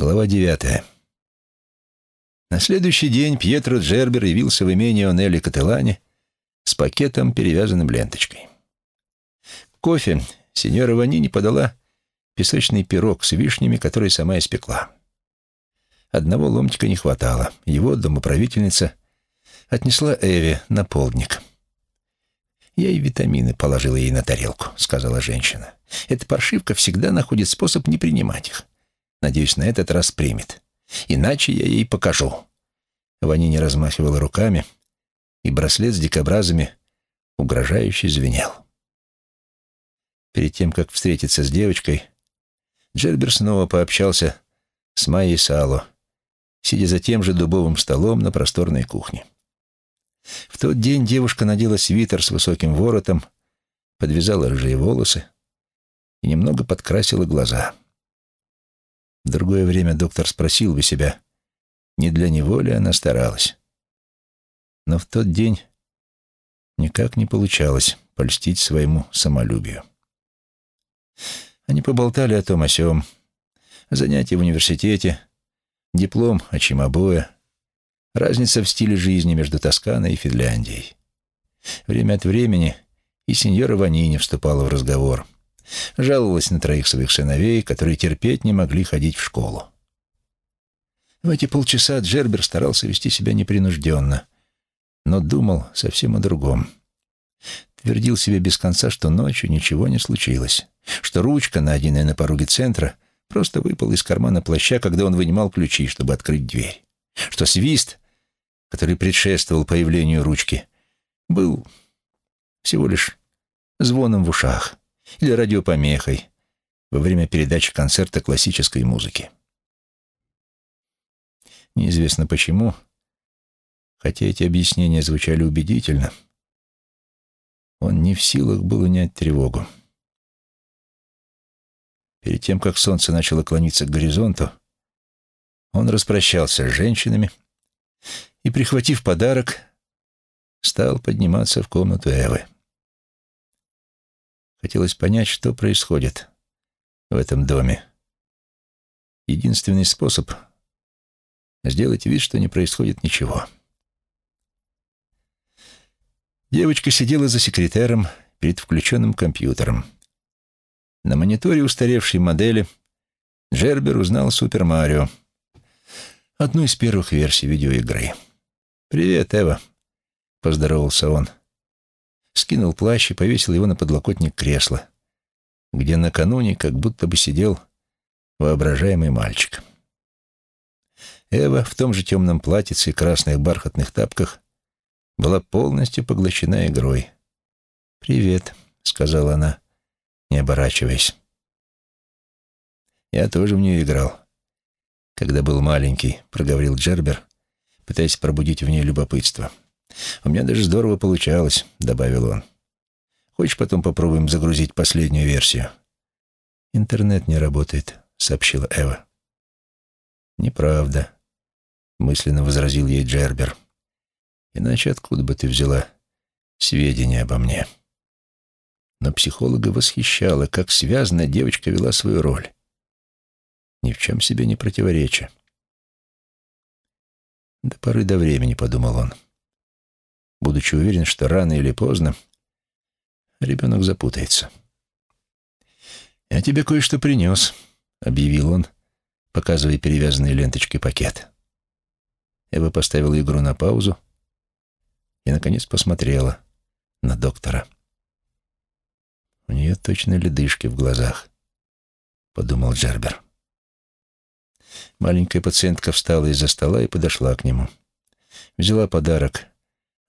Глава девятая. На следующий день Пьетро Джербер явился в имение Онелли Кателани с пакетом, перевязанным ленточкой. Кофе сеньора Ванини подала песочный пирог с вишнями, который сама испекла. Одного ломтика не хватало. Его домоправительница отнесла Эве на полдник. «Я и витамины положила ей на тарелку», — сказала женщина. «Эта паршивка всегда находит способ не принимать их. Надеюсь, на этот раз примет. Иначе я ей покажу». Вани не размахивала руками, и браслет с дикобразами угрожающе звенел. Перед тем, как встретиться с девочкой, Джербер снова пообщался с Майей Сало, сидя за тем же дубовым столом на просторной кухне. В тот день девушка надела свитер с высоким воротом, подвязала рыжие волосы и немного подкрасила глаза. В другое время доктор спросил бы себя, не для него ли она старалась. Но в тот день никак не получалось польстить своему самолюбию. Они поболтали о том о сём, занятия в университете, диплом о Чимабоя, разница в стиле жизни между Тосканой и Финляндией. Время от времени и сеньора Ванини вступала в разговор — Жаловалась на троих своих сыновей, которые терпеть не могли ходить в школу. В эти полчаса Джербер старался вести себя непринужденно, но думал совсем о другом. Твердил себе без конца, что ночью ничего не случилось, что ручка, найденная на пороге центра, просто выпала из кармана плаща, когда он вынимал ключи, чтобы открыть дверь, что свист, который предшествовал появлению ручки, был всего лишь звоном в ушах или радиопомехой во время передачи концерта классической музыки. Неизвестно почему, хотя эти объяснения звучали убедительно, он не в силах был унять тревогу. Перед тем, как солнце начало клониться к горизонту, он распрощался с женщинами и, прихватив подарок, стал подниматься в комнату Эвы. Хотелось понять, что происходит в этом доме. Единственный способ — сделать вид, что не происходит ничего. Девочка сидела за секретером перед включенным компьютером. На мониторе устаревшей модели Джербер узнал Супер Марио, одну из первых версий видеоигры. «Привет, Эва», — поздоровался он скинул плащ и повесил его на подлокотник кресла, где накануне как будто бы сидел воображаемый мальчик. Эва в том же темном платьице и красных бархатных тапках была полностью поглощена игрой. «Привет», — сказала она, не оборачиваясь. «Я тоже в нее играл, когда был маленький», — проговорил Джербер, пытаясь пробудить в ней любопытство. «У меня даже здорово получалось», — добавил он. «Хочешь, потом попробуем загрузить последнюю версию?» «Интернет не работает», — сообщила Эва. «Неправда», — мысленно возразил ей Джербер. «Иначе откуда бы ты взяла сведения обо мне?» Но психолога восхищала, как связанно девочка вела свою роль. Ни в чем себе не противореча. «До поры до времени», — подумал он будучи уверен, что рано или поздно ребенок запутается. «Я тебе кое-что принес», — объявил он, показывая перевязанный ленточкой пакет. Эва поставила игру на паузу и, наконец, посмотрела на доктора. «У нее точно ледышки в глазах», — подумал Джербер. Маленькая пациентка встала из-за стола и подошла к нему. Взяла подарок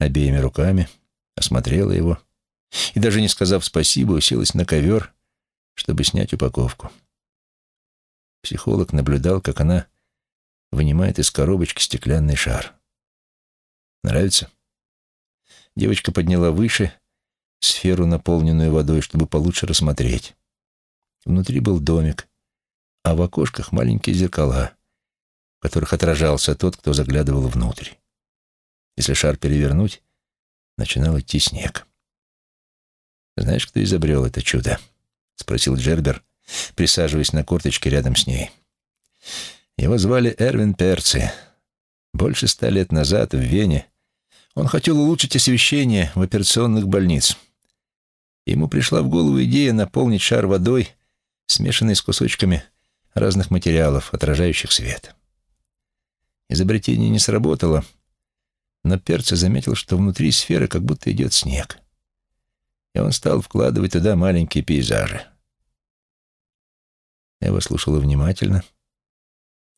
обеими руками, осмотрела его и, даже не сказав спасибо, уселась на ковер, чтобы снять упаковку. Психолог наблюдал, как она вынимает из коробочки стеклянный шар. «Нравится?» Девочка подняла выше сферу, наполненную водой, чтобы получше рассмотреть. Внутри был домик, а в окошках маленькие зеркала, в которых отражался тот, кто заглядывал внутрь. Если шар перевернуть, начинал идти снег. «Знаешь, кто изобрел это чудо?» — спросил Джербер, присаживаясь на корточке рядом с ней. Его звали Эрвин Перци. Больше ста лет назад в Вене он хотел улучшить освещение в операционных больниц. Ему пришла в голову идея наполнить шар водой, смешанной с кусочками разных материалов, отражающих свет. Изобретение не сработало, но Перци заметил, что внутри сферы как будто идет снег. И он стал вкладывать туда маленькие пейзажи. Эва слушала внимательно,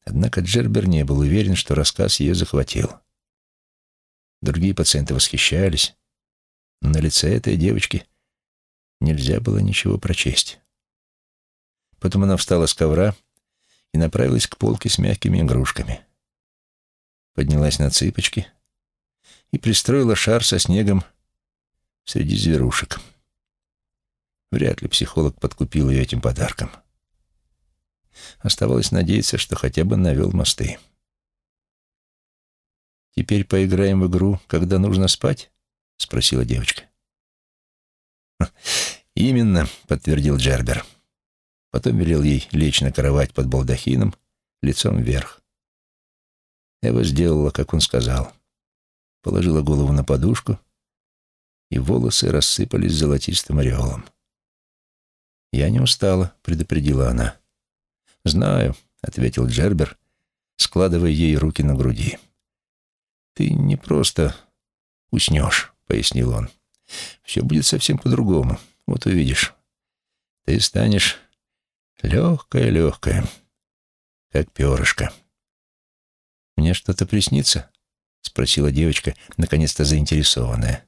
однако Джербер не был уверен, что рассказ ее захватил. Другие пациенты восхищались, но на лице этой девочки нельзя было ничего прочесть. Потом она встала с ковра и направилась к полке с мягкими игрушками. Поднялась на цыпочки и пристроила шар со снегом среди зверушек. Вряд ли психолог подкупил ее этим подарком. Оставалось надеяться, что хотя бы навел мосты. «Теперь поиграем в игру, когда нужно спать?» — спросила девочка. «Именно», — подтвердил Джербер. Потом велел ей лечь на кровать под балдахином, лицом вверх. Эва сделала, как он сказал. Положила голову на подушку, и волосы рассыпались золотистым ореолом. «Я не устала», — предупредила она. «Знаю», — ответил Джербер, складывая ей руки на груди. «Ты не просто уснешь», — пояснил он. «Все будет совсем по-другому. Вот увидишь. Ты станешь легкая-легкая, как перышко». «Мне что-то приснится?» — спросила девочка, наконец-то заинтересованная.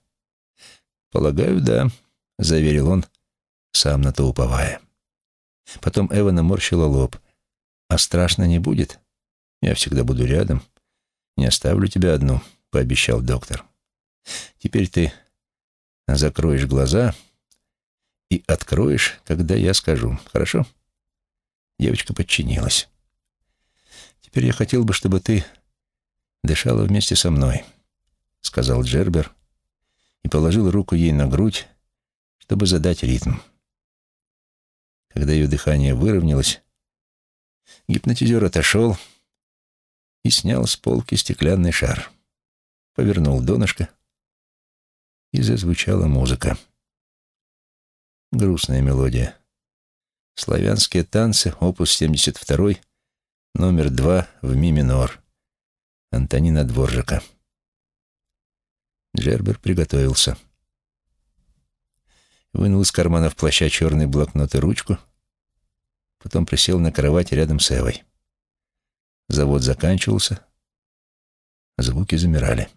«Полагаю, да», — заверил он, сам на то уповая. Потом Эва наморщила лоб. «А страшно не будет? Я всегда буду рядом. Не оставлю тебя одну», — пообещал доктор. «Теперь ты закроешь глаза и откроешь, когда я скажу. Хорошо?» Девочка подчинилась. «Теперь я хотел бы, чтобы ты дышала вместе со мной», — сказал Джербер и положил руку ей на грудь, чтобы задать ритм. Когда ее дыхание выровнялось, гипнотизер отошел и снял с полки стеклянный шар, повернул донышко, и зазвучала музыка. Грустная мелодия. Славянские танцы, опус 72, номер 2 в ми минор. Антонина Дворжика. Джербер приготовился. Вынул из карманов плаща черный блокнот и ручку, потом присел на кровать рядом с Эвой. Завод заканчивался, звуки замирали.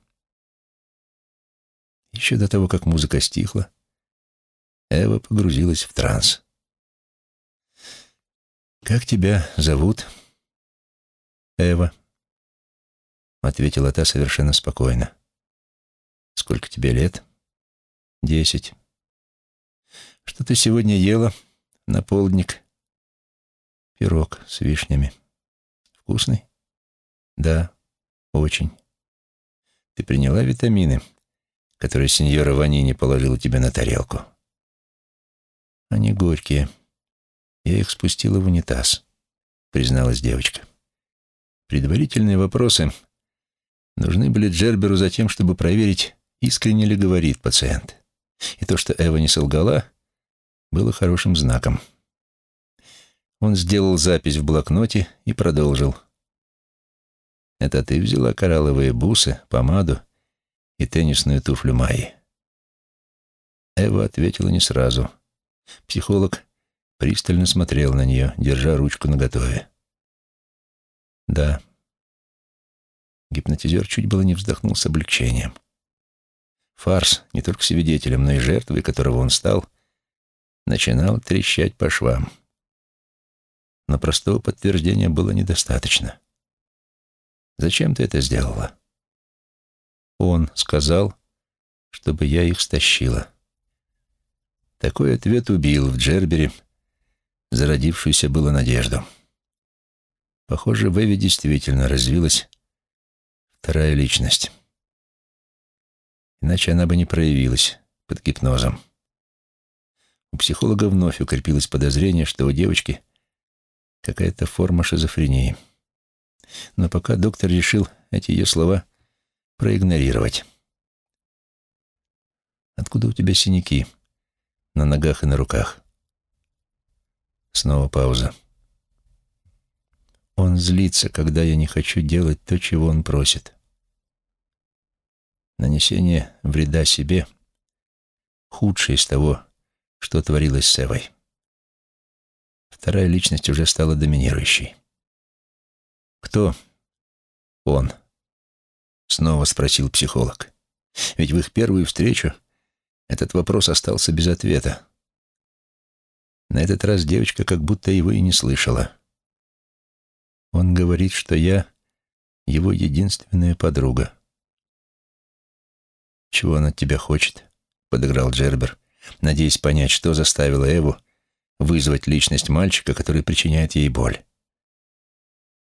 Еще до того, как музыка стихла, Эва погрузилась в транс. «Как тебя зовут?» «Эва», — ответила та совершенно спокойно. «Сколько тебе лет?» «Десять». «Что ты сегодня ела на полдник?» «Пирог с вишнями». «Вкусный?» «Да, очень». «Ты приняла витамины, которые сеньора Ванини положила тебе на тарелку?» «Они горькие. Я их спустила в унитаз», — призналась девочка. Предварительные вопросы нужны были Джерберу за тем, чтобы проверить, искренне ли говорит пациент. И то, что Эва не солгала, было хорошим знаком. Он сделал запись в блокноте и продолжил. «Это ты взяла коралловые бусы, помаду и теннисную туфлю Майи?» Эва ответила не сразу. Психолог пристально смотрел на нее, держа ручку наготове. «Да». Гипнотизер чуть было не вздохнул с облегчением. Фарс, не только свидетелем, но и жертвой, которого он стал, начинал трещать по швам. Но простого подтверждения было недостаточно. «Зачем ты это сделала?» «Он сказал, чтобы я их стащила». Такой ответ убил в Джербере зародившуюся было надежду. Похоже, в Эве действительно развилась вторая личность. Иначе она бы не проявилась под гипнозом. У психолога вновь укрепилось подозрение, что у девочки какая-то форма шизофрении. Но пока доктор решил эти ее слова проигнорировать. «Откуда у тебя синяки на ногах и на руках?» Снова пауза. Он злится, когда я не хочу делать то, чего он просит. Нанесение вреда себе — худшее из того, что творилось с Эвой. Вторая личность уже стала доминирующей. «Кто он?» — снова спросил психолог. Ведь в их первую встречу этот вопрос остался без ответа. На этот раз девочка как будто его и не слышала. Он говорит, что я его единственная подруга. «Чего он от тебя хочет?» — подыграл Джербер, надеясь понять, что заставило Эву вызвать личность мальчика, который причиняет ей боль.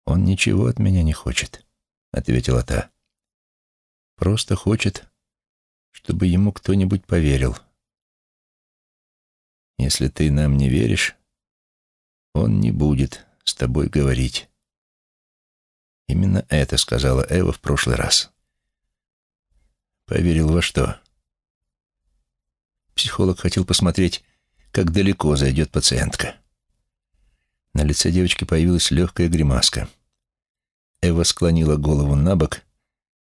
«Он ничего от меня не хочет», — ответила та. «Просто хочет, чтобы ему кто-нибудь поверил. Если ты нам не веришь, он не будет с тобой говорить». Именно это сказала Эва в прошлый раз. Поверил во что? Психолог хотел посмотреть, как далеко зайдет пациентка. На лице девочки появилась легкая гримаска. Эва склонила голову на бок,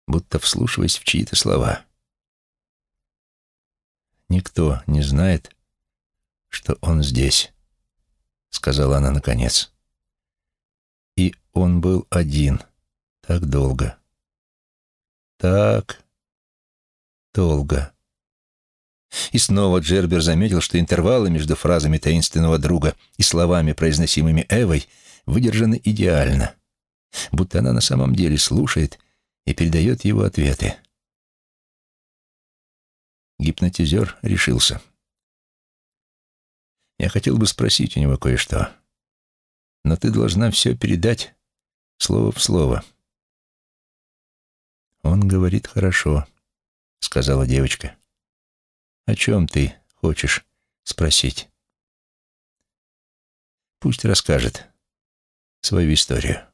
будто вслушиваясь в чьи-то слова. «Никто не знает, что он здесь», — сказала она наконец. И он был один так долго. Так долго. И снова Джербер заметил, что интервалы между фразами таинственного друга и словами, произносимыми Эвой, выдержаны идеально, будто она на самом деле слушает и передает его ответы. Гипнотизер решился. Я хотел бы спросить у него кое-что но ты должна все передать слово в слово. «Он говорит хорошо», — сказала девочка. «О чем ты хочешь спросить?» «Пусть расскажет свою историю».